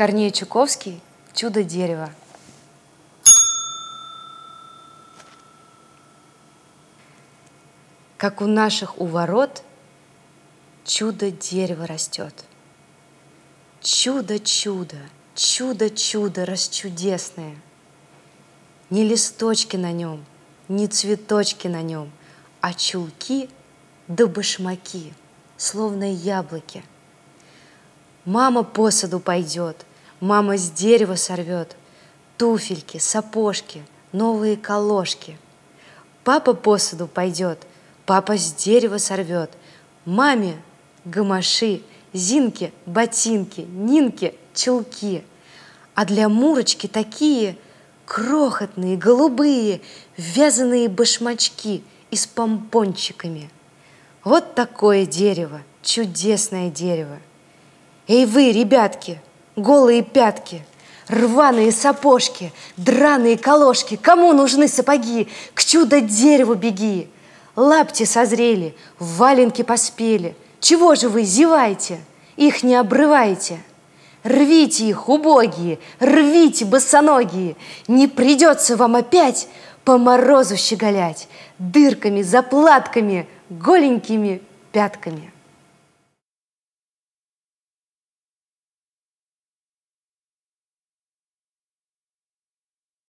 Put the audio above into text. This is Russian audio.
Корней Чуковский «Чудо дерева». Как у наших у ворот чудо дерево растет. Чудо-чудо, чудо-чудо расчудесное. Ни листочки на нем, ни цветочки на нем, а чулки да башмаки, словно яблоки. Мама по саду пойдет, мама с дерева сорвет туфельки, сапожки, новые колошки. Папа по саду пойдет, папа с дерева сорвет, маме гамаши, Зинке ботинки, Нинке чулки. А для Мурочки такие крохотные, голубые, вязаные башмачки и с помпончиками. Вот такое дерево, чудесное дерево. Эй вы, ребятки, голые пятки, рваные сапожки, драные колошки, кому нужны сапоги, к чудо-дереву беги. Лапти созрели, валенки поспели. Чего же вы зеваете? Их не обрывайте. Рвите их, убогие, рвите, босоногие. Не придется вам опять по морозу щеголять дырками, заплатками, голенькими пятками.